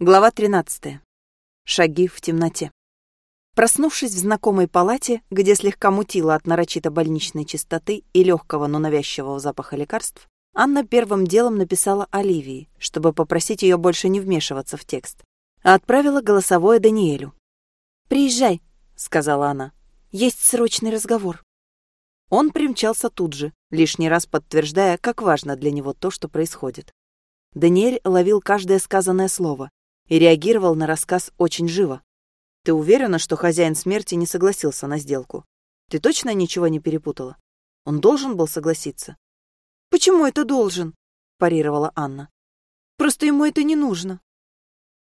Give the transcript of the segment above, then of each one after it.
Глава 13. Шаги в темноте. Проснувшись в знакомой палате, где слегка мутило от нарочито больничной чистоты и легкого, но навязчивого запаха лекарств, Анна первым делом написала Оливии, чтобы попросить ее больше не вмешиваться в текст, а отправила голосовое Даниэлю. «Приезжай», — сказала она. «Есть срочный разговор». Он примчался тут же, лишний раз подтверждая, как важно для него то, что происходит. Даниэль ловил каждое сказанное слово, и реагировал на рассказ очень живо. «Ты уверена, что хозяин смерти не согласился на сделку? Ты точно ничего не перепутала? Он должен был согласиться?» «Почему это должен?» – парировала Анна. «Просто ему это не нужно».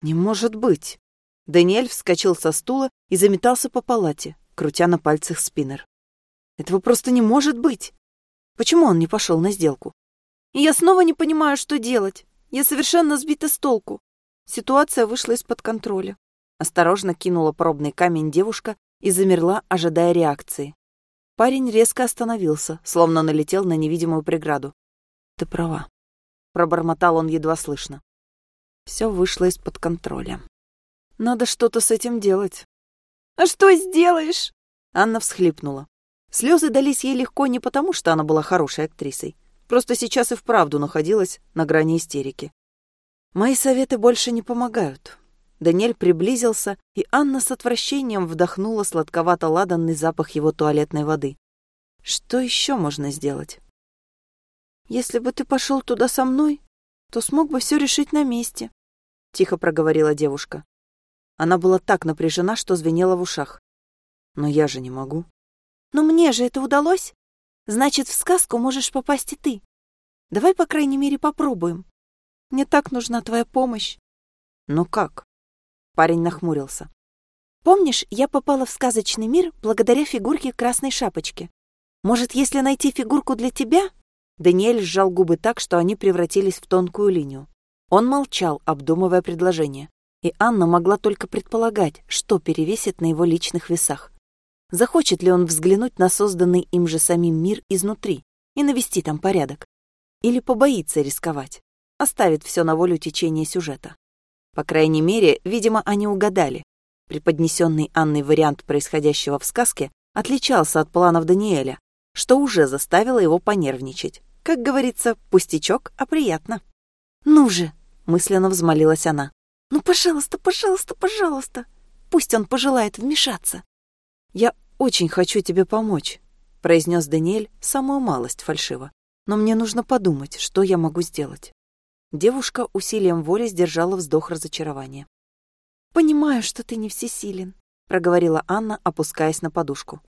«Не может быть!» Даниэль вскочил со стула и заметался по палате, крутя на пальцах спиннер. «Этого просто не может быть! Почему он не пошел на сделку?» «И я снова не понимаю, что делать. Я совершенно сбита с толку. Ситуация вышла из-под контроля. Осторожно кинула пробный камень девушка и замерла, ожидая реакции. Парень резко остановился, словно налетел на невидимую преграду. «Ты права», — пробормотал он едва слышно. Все вышло из-под контроля. «Надо что-то с этим делать». «А что сделаешь?» Анна всхлипнула. Слезы дались ей легко не потому, что она была хорошей актрисой. Просто сейчас и вправду находилась на грани истерики. Мои советы больше не помогают. Даниэль приблизился, и Анна с отвращением вдохнула сладковато-ладанный запах его туалетной воды. Что еще можно сделать? «Если бы ты пошел туда со мной, то смог бы все решить на месте», — тихо проговорила девушка. Она была так напряжена, что звенела в ушах. «Но я же не могу». «Но мне же это удалось. Значит, в сказку можешь попасть и ты. Давай, по крайней мере, попробуем». Мне так нужна твоя помощь. Ну как? Парень нахмурился. Помнишь, я попала в сказочный мир благодаря фигурке Красной Шапочки? Может, если найти фигурку для тебя? Даниэль сжал губы так, что они превратились в тонкую линию. Он молчал, обдумывая предложение, и Анна могла только предполагать, что перевесит на его личных весах. Захочет ли он взглянуть на созданный им же самим мир изнутри и навести там порядок? Или побоится рисковать? Оставит все на волю течения сюжета. По крайней мере, видимо, они угадали. Преподнесенный Анной вариант происходящего в сказке отличался от планов Даниэля, что уже заставило его понервничать. Как говорится, пустячок, а приятно. «Ну же!» — мысленно взмолилась она. «Ну, пожалуйста, пожалуйста, пожалуйста! Пусть он пожелает вмешаться!» «Я очень хочу тебе помочь», — произнес Даниэль самую малость фальшиво. «Но мне нужно подумать, что я могу сделать». Девушка усилием воли сдержала вздох разочарования. «Понимаю, что ты не всесилен», — проговорила Анна, опускаясь на подушку.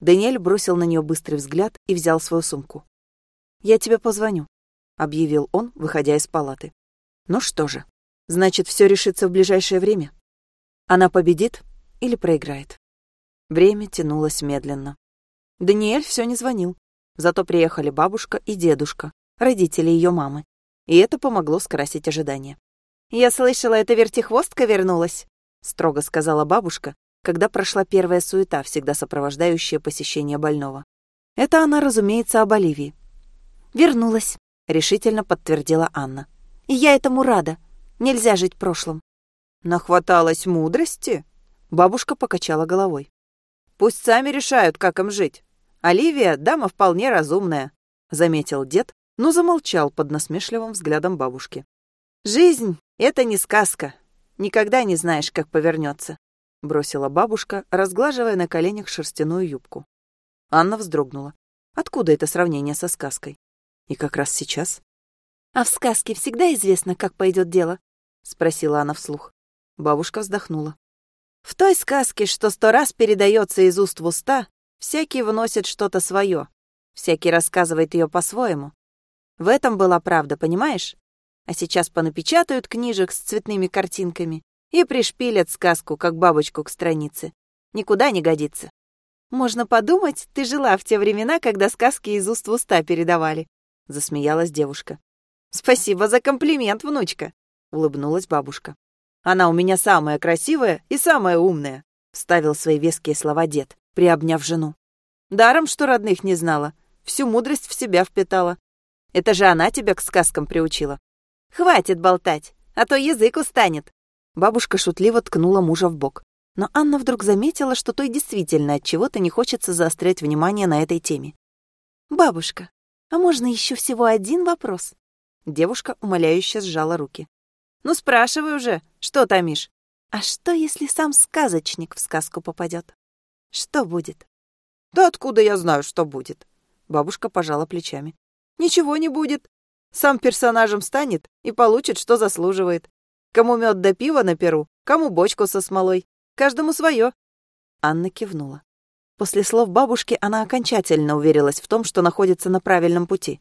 Даниэль бросил на нее быстрый взгляд и взял свою сумку. «Я тебе позвоню», — объявил он, выходя из палаты. «Ну что же, значит, все решится в ближайшее время? Она победит или проиграет?» Время тянулось медленно. Даниэль все не звонил, зато приехали бабушка и дедушка, родители ее мамы, и это помогло скрасить ожидания. «Я слышала, эта вертихвостка вернулась», — строго сказала бабушка, когда прошла первая суета, всегда сопровождающая посещение больного. Это она, разумеется, об Оливии. «Вернулась», — решительно подтвердила Анна. «И я этому рада. Нельзя жить прошлым». «Нахваталась мудрости?» Бабушка покачала головой. «Пусть сами решают, как им жить. Оливия — дама вполне разумная», — заметил дед, но замолчал под насмешливым взглядом бабушки. «Жизнь — это не сказка. Никогда не знаешь, как повернется», — бросила бабушка, разглаживая на коленях шерстяную юбку. Анна вздрогнула. Откуда это сравнение со сказкой? И как раз сейчас? «А в сказке всегда известно, как пойдет дело?» — спросила она вслух. Бабушка вздохнула. «В той сказке, что сто раз передается из уст в уста, всякий вносит что-то свое, всякий рассказывает ее по-своему, в этом была правда, понимаешь? А сейчас понапечатают книжек с цветными картинками и пришпилят сказку, как бабочку к странице. Никуда не годится. Можно подумать, ты жила в те времена, когда сказки из уст в уста передавали, засмеялась девушка. Спасибо за комплимент, внучка, улыбнулась бабушка. Она у меня самая красивая и самая умная, вставил свои веские слова дед, приобняв жену. Даром, что родных не знала, всю мудрость в себя впитала. Это же она тебя к сказкам приучила. Хватит болтать, а то язык устанет. Бабушка шутливо ткнула мужа в бок. Но Анна вдруг заметила, что той действительно от чего-то не хочется заострять внимание на этой теме. «Бабушка, а можно еще всего один вопрос?» Девушка умоляюще сжала руки. «Ну, спрашивай уже, что томишь?» «А что, если сам сказочник в сказку попадет? Что будет?» «Да откуда я знаю, что будет?» Бабушка пожала плечами. «Ничего не будет. Сам персонажем станет и получит, что заслуживает. Кому мед да пиво на перу, кому бочку со смолой. Каждому свое. Анна кивнула. После слов бабушки она окончательно уверилась в том, что находится на правильном пути.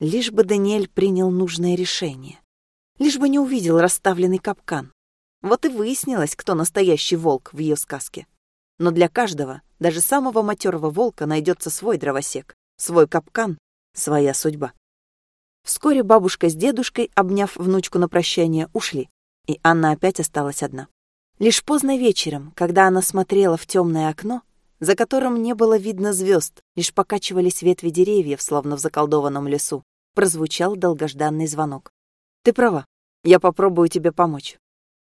Лишь бы Даниэль принял нужное решение. Лишь бы не увидел расставленный капкан. Вот и выяснилось, кто настоящий волк в ее сказке. Но для каждого, даже самого матерого волка, найдется свой дровосек, свой капкан, своя судьба. Вскоре бабушка с дедушкой, обняв внучку на прощание, ушли, и Анна опять осталась одна. Лишь поздно вечером, когда она смотрела в темное окно, за которым не было видно звезд, лишь покачивались ветви деревьев, словно в заколдованном лесу, прозвучал долгожданный звонок. «Ты права, я попробую тебе помочь.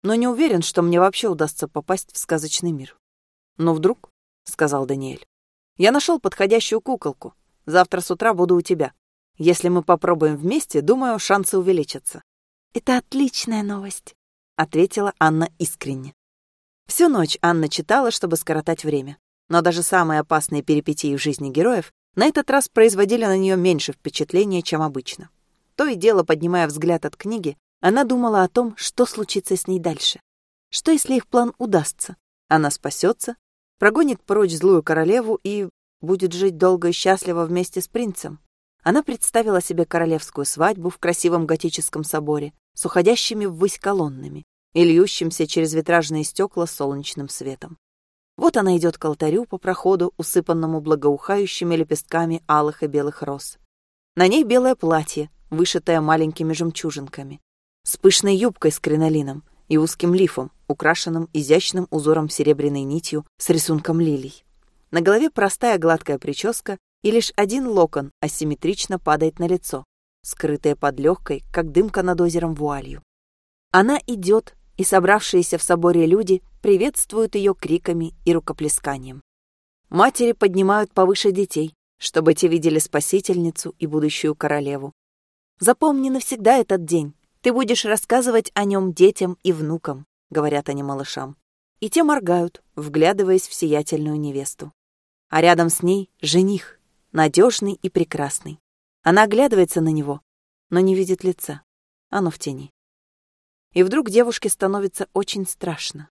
Но не уверен, что мне вообще удастся попасть в сказочный мир». «Но вдруг», — сказал Даниэль, — «я нашел подходящую куколку. Завтра с утра буду у тебя. Если мы попробуем вместе, думаю, шансы увеличатся». «Это отличная новость», — ответила Анна искренне. Всю ночь Анна читала, чтобы скоротать время. Но даже самые опасные перипетии в жизни героев на этот раз производили на нее меньше впечатления, чем обычно. То и дело, поднимая взгляд от книги, она думала о том, что случится с ней дальше. Что, если их план удастся? Она спасется, прогонит прочь злую королеву и будет жить долго и счастливо вместе с принцем. Она представила себе королевскую свадьбу в красивом готическом соборе с уходящими ввысь колоннами и льющимся через витражные стекла солнечным светом. Вот она идет к алтарю по проходу, усыпанному благоухающими лепестками алых и белых роз. На ней белое платье, вышитое маленькими жемчужинками, с пышной юбкой с кринолином и узким лифом, украшенным изящным узором серебряной нитью с рисунком лилий. На голове простая гладкая прическа, и лишь один локон асимметрично падает на лицо, скрытое под легкой, как дымка над озером вуалью. Она идет, и собравшиеся в соборе люди приветствуют ее криками и рукоплесканием. Матери поднимают повыше детей, чтобы те видели спасительницу и будущую королеву. «Запомни навсегда этот день. Ты будешь рассказывать о нем детям и внукам», — говорят они малышам. И те моргают, вглядываясь в сиятельную невесту. А рядом с ней жених, надежный и прекрасный. Она оглядывается на него, но не видит лица. Оно в тени. И вдруг девушке становится очень страшно.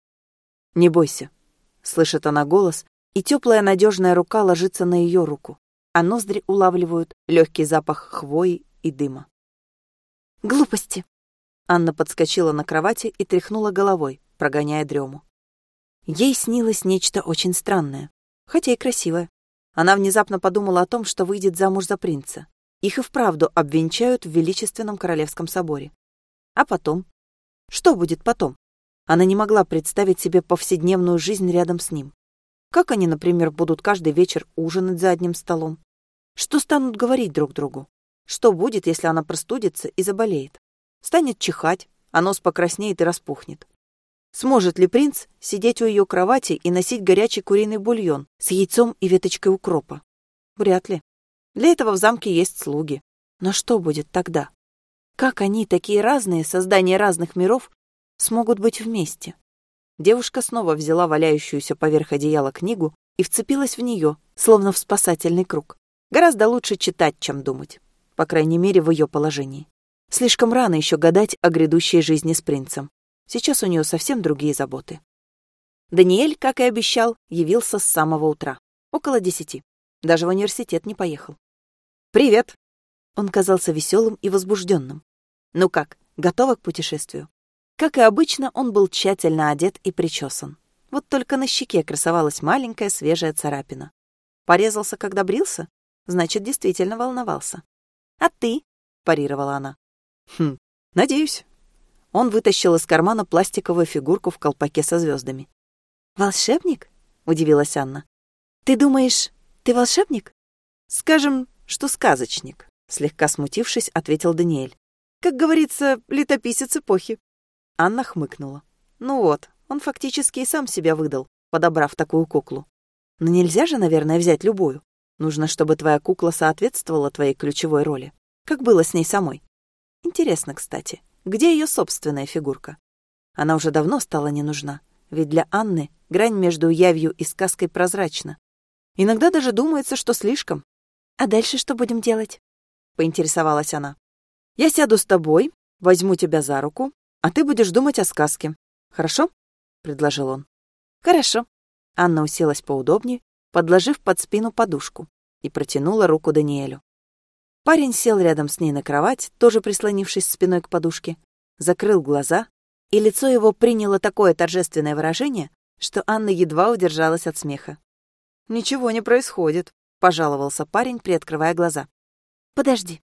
«Не бойся», — слышит она голос, и теплая надежная рука ложится на ее руку, а ноздри улавливают легкий запах хвои и дыма. «Глупости!» Анна подскочила на кровати и тряхнула головой, прогоняя дрему. Ей снилось нечто очень странное, хотя и красивое. Она внезапно подумала о том, что выйдет замуж за принца. Их и вправду обвенчают в величественном королевском соборе. А потом что будет потом? Она не могла представить себе повседневную жизнь рядом с ним. Как они, например, будут каждый вечер ужинать за одним столом? Что станут говорить друг другу? Что будет, если она простудится и заболеет? Станет чихать, а нос покраснеет и распухнет. Сможет ли принц сидеть у ее кровати и носить горячий куриный бульон с яйцом и веточкой укропа? Вряд ли. Для этого в замке есть слуги. Но что будет тогда? Как они, такие разные, создания разных миров, смогут быть вместе? Девушка снова взяла валяющуюся поверх одеяла книгу и вцепилась в нее, словно в спасательный круг. Гораздо лучше читать, чем думать. По крайней мере, в ее положении. Слишком рано еще гадать о грядущей жизни с принцем. Сейчас у нее совсем другие заботы. Даниэль, как и обещал, явился с самого утра. Около десяти. Даже в университет не поехал. «Привет!» Он казался веселым и возбужденным. «Ну как, готова к путешествию?» Как и обычно, он был тщательно одет и причесан. Вот только на щеке красовалась маленькая свежая царапина. Порезался, когда брился? Значит, действительно волновался. «А ты?» — парировала она. «Хм, надеюсь». Он вытащил из кармана пластиковую фигурку в колпаке со звездами. «Волшебник?» — удивилась Анна. «Ты думаешь, ты волшебник?» «Скажем, что сказочник», слегка смутившись, ответил Даниэль. Как говорится, летописец эпохи. Анна хмыкнула. Ну вот, он фактически и сам себя выдал, подобрав такую куклу. Но нельзя же, наверное, взять любую. Нужно, чтобы твоя кукла соответствовала твоей ключевой роли. Как было с ней самой. Интересно, кстати, где ее собственная фигурка? Она уже давно стала не нужна, ведь для Анны грань между явью и сказкой прозрачна. Иногда даже думается, что слишком. «А дальше что будем делать?» — поинтересовалась она. «Я сяду с тобой, возьму тебя за руку, а ты будешь думать о сказке. Хорошо?» — предложил он. «Хорошо». Анна уселась поудобнее, подложив под спину подушку, и протянула руку Даниэлю. Парень сел рядом с ней на кровать, тоже прислонившись спиной к подушке, закрыл глаза, и лицо его приняло такое торжественное выражение, что Анна едва удержалась от смеха. «Ничего не происходит», — пожаловался парень, приоткрывая глаза. «Подожди».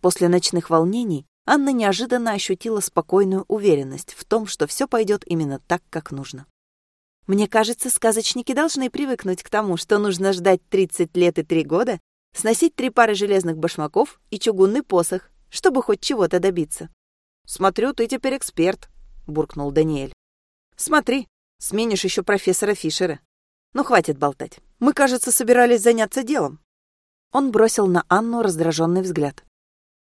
После ночных волнений Анна неожиданно ощутила спокойную уверенность в том, что все пойдет именно так, как нужно. Мне кажется, сказочники должны привыкнуть к тому, что нужно ждать 30 лет и 3 года, сносить три пары железных башмаков и чугунный посох, чтобы хоть чего-то добиться. «Смотрю, ты теперь эксперт», — буркнул Даниэль. «Смотри, сменишь еще профессора Фишера. Ну, хватит болтать. Мы, кажется, собирались заняться делом». Он бросил на Анну раздраженный взгляд.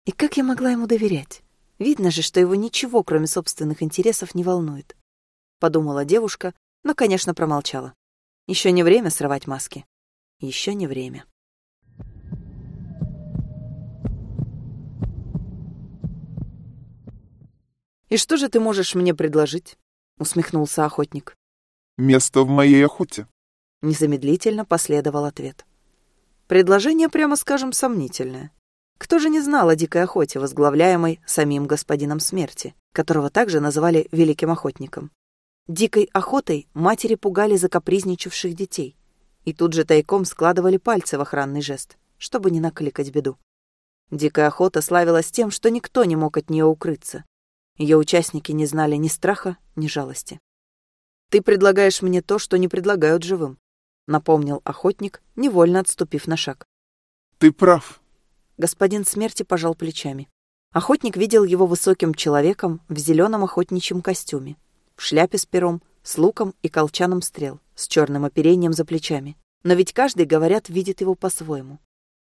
И как я могла ему доверять? Видно же, что его ничего, кроме собственных интересов, не волнует. Подумала девушка, но, конечно, промолчала. Еще не время срывать маски. Еще не время. «И что же ты можешь мне предложить?» — усмехнулся охотник. «Место в моей охоте». Незамедлительно последовал ответ. Предложение, прямо скажем, сомнительное. Кто же не знал о дикой охоте, возглавляемой самим господином смерти, которого также называли великим охотником? Дикой охотой матери пугали закапризничавших детей и тут же тайком складывали пальцы в охранный жест, чтобы не накликать беду. Дикая охота славилась тем, что никто не мог от нее укрыться. Ее участники не знали ни страха, ни жалости. «Ты предлагаешь мне то, что не предлагают живым», — напомнил охотник, невольно отступив на шаг. «Ты прав». Господин смерти пожал плечами. Охотник видел его высоким человеком в зеленом охотничьем костюме, в шляпе с пером, с луком и колчаном стрел, с черным оперением за плечами. Но ведь каждый, говорят, видит его по-своему.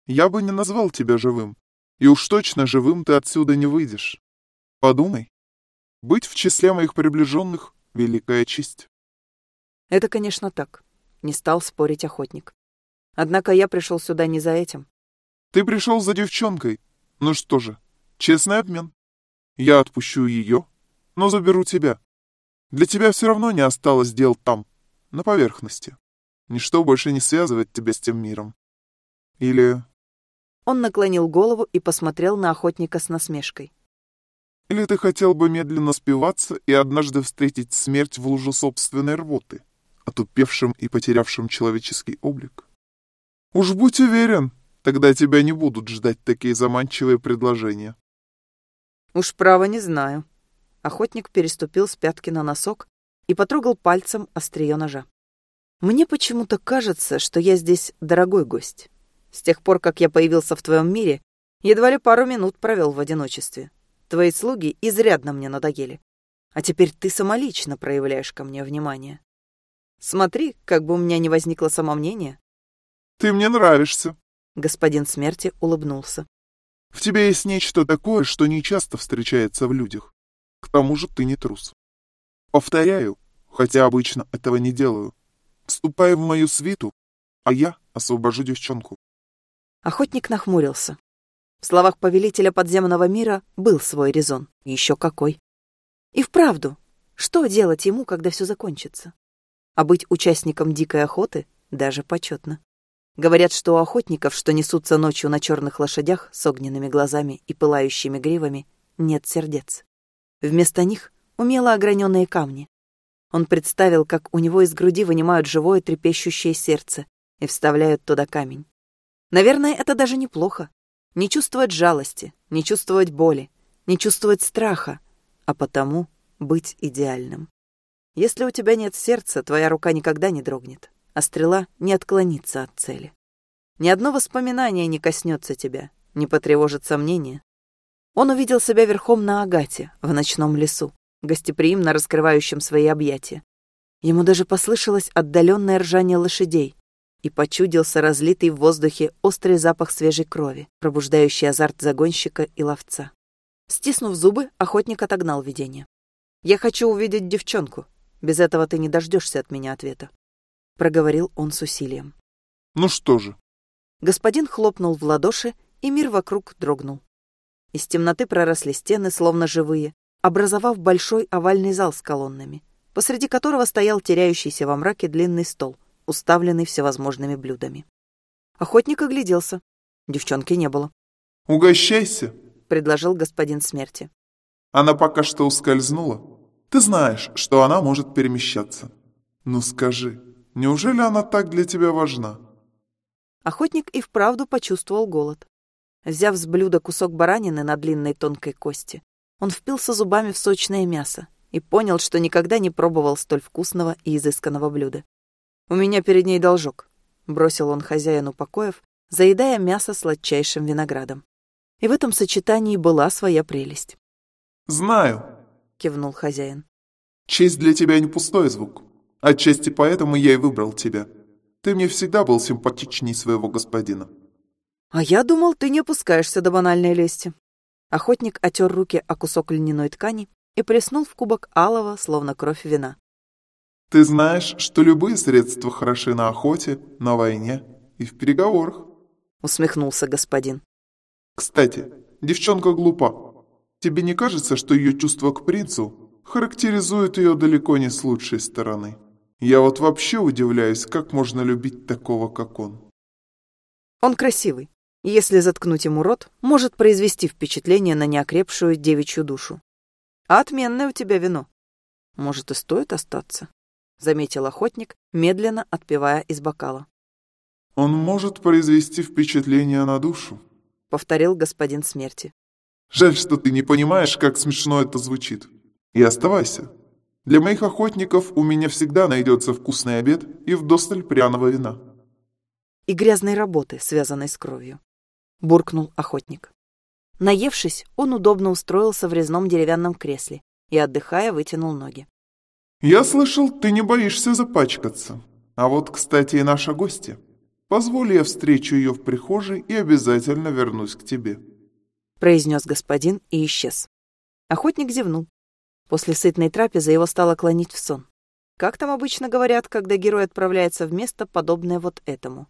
«Я бы не назвал тебя живым. И уж точно живым ты отсюда не выйдешь. Подумай. Быть в числе моих приближенных — великая честь». «Это, конечно, так», — не стал спорить охотник. «Однако я пришел сюда не за этим». «Ты пришел за девчонкой. Ну что же, честный обмен. Я отпущу ее, но заберу тебя. Для тебя все равно не осталось дел там, на поверхности. Ничто больше не связывает тебя с тем миром. Или... Он наклонил голову и посмотрел на охотника с насмешкой. Или ты хотел бы медленно спиваться и однажды встретить смерть в лужу собственной рвоты, отупевшим и потерявшим человеческий облик? Уж будь уверен, тогда тебя не будут ждать такие заманчивые предложения. Уж право не знаю, Охотник переступил с пятки на носок и потрогал пальцем острие ножа. «Мне почему-то кажется, что я здесь дорогой гость. С тех пор, как я появился в твоем мире, едва ли пару минут провел в одиночестве. Твои слуги изрядно мне надоели. А теперь ты самолично проявляешь ко мне внимание. Смотри, как бы у меня не возникло самомнения». «Ты мне нравишься», — господин смерти улыбнулся. «В тебе есть нечто такое, что нечасто встречается в людях. К тому же ты не трус. Повторяю, хотя обычно этого не делаю. Вступай в мою свиту, а я освобожу девчонку. Охотник нахмурился. В словах повелителя подземного мира был свой резон. Еще какой. И вправду, что делать ему, когда все закончится? А быть участником дикой охоты даже почетно. Говорят, что у охотников, что несутся ночью на черных лошадях с огненными глазами и пылающими гривами, нет сердец. Вместо них умело ограненные камни. Он представил, как у него из груди вынимают живое трепещущее сердце и вставляют туда камень. Наверное, это даже неплохо. Не чувствовать жалости, не чувствовать боли, не чувствовать страха, а потому быть идеальным. Если у тебя нет сердца, твоя рука никогда не дрогнет, а стрела не отклонится от цели. Ни одно воспоминание не коснется тебя, не потревожит сомнения, он увидел себя верхом на Агате в ночном лесу, гостеприимно раскрывающим свои объятия. Ему даже послышалось отдаленное ржание лошадей и почудился разлитый в воздухе острый запах свежей крови, пробуждающий азарт загонщика и ловца. Стиснув зубы, охотник отогнал видение. «Я хочу увидеть девчонку. Без этого ты не дождешься от меня ответа», — проговорил он с усилием. «Ну что же?» Господин хлопнул в ладоши, и мир вокруг дрогнул. Из темноты проросли стены, словно живые, образовав большой овальный зал с колоннами, посреди которого стоял теряющийся во мраке длинный стол, уставленный всевозможными блюдами. Охотник огляделся. Девчонки не было. «Угощайся», — предложил господин смерти. «Она пока что ускользнула. Ты знаешь, что она может перемещаться. Ну скажи, неужели она так для тебя важна?» Охотник и вправду почувствовал голод. Взяв с блюда кусок баранины на длинной тонкой кости, он впился зубами в сочное мясо и понял, что никогда не пробовал столь вкусного и изысканного блюда. «У меня перед ней должок», — бросил он хозяину покоев, заедая мясо сладчайшим виноградом. И в этом сочетании была своя прелесть. «Знаю», — кивнул хозяин. «Честь для тебя не пустой звук. Отчасти поэтому я и выбрал тебя. Ты мне всегда был симпатичней своего господина». «А я думал, ты не опускаешься до банальной лести». Охотник отер руки о кусок льняной ткани и плеснул в кубок алого, словно кровь вина. «Ты знаешь, что любые средства хороши на охоте, на войне и в переговорах», — усмехнулся господин. «Кстати, девчонка глупа. Тебе не кажется, что ее чувство к принцу характеризует ее далеко не с лучшей стороны? Я вот вообще удивляюсь, как можно любить такого, как он». «Он красивый, если заткнуть ему рот, может произвести впечатление на неокрепшую девичью душу. А отменное у тебя вино. Может, и стоит остаться, заметил охотник, медленно отпивая из бокала. Он может произвести впечатление на душу, повторил господин смерти. Жаль, что ты не понимаешь, как смешно это звучит. И оставайся. Для моих охотников у меня всегда найдется вкусный обед и вдосталь пряного вина. И грязной работы, связанной с кровью буркнул охотник. Наевшись, он удобно устроился в резном деревянном кресле и, отдыхая, вытянул ноги. «Я слышал, ты не боишься запачкаться. А вот, кстати, и наша гостья. Позволь я встречу ее в прихожей и обязательно вернусь к тебе», произнес господин и исчез. Охотник зевнул. После сытной трапезы его стало клонить в сон. Как там обычно говорят, когда герой отправляется в место, подобное вот этому?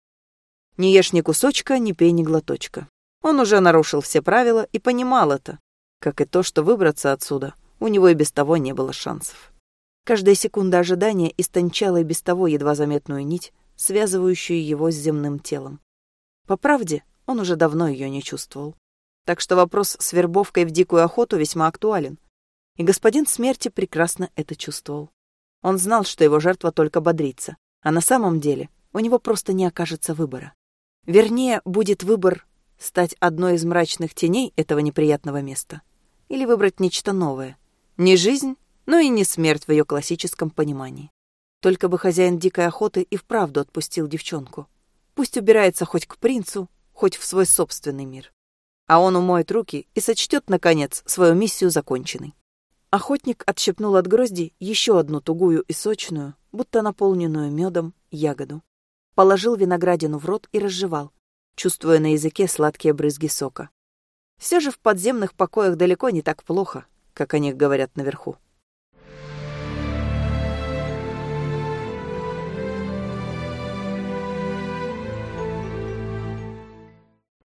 Не ешь ни кусочка, ни пей ни глоточка. Он уже нарушил все правила и понимал это, как и то, что выбраться отсюда у него и без того не было шансов. Каждая секунда ожидания истончала и без того едва заметную нить, связывающую его с земным телом. По правде, он уже давно ее не чувствовал. Так что вопрос с вербовкой в дикую охоту весьма актуален. И господин смерти прекрасно это чувствовал. Он знал, что его жертва только бодрится, а на самом деле у него просто не окажется выбора. Вернее, будет выбор стать одной из мрачных теней этого неприятного места или выбрать нечто новое. Не жизнь, но и не смерть в ее классическом понимании. Только бы хозяин дикой охоты и вправду отпустил девчонку. Пусть убирается хоть к принцу, хоть в свой собственный мир. А он умоет руки и сочтет, наконец, свою миссию законченной. Охотник отщепнул от грозди еще одну тугую и сочную, будто наполненную медом, ягоду положил виноградину в рот и разжевал, чувствуя на языке сладкие брызги сока. Все же в подземных покоях далеко не так плохо, как о них говорят наверху.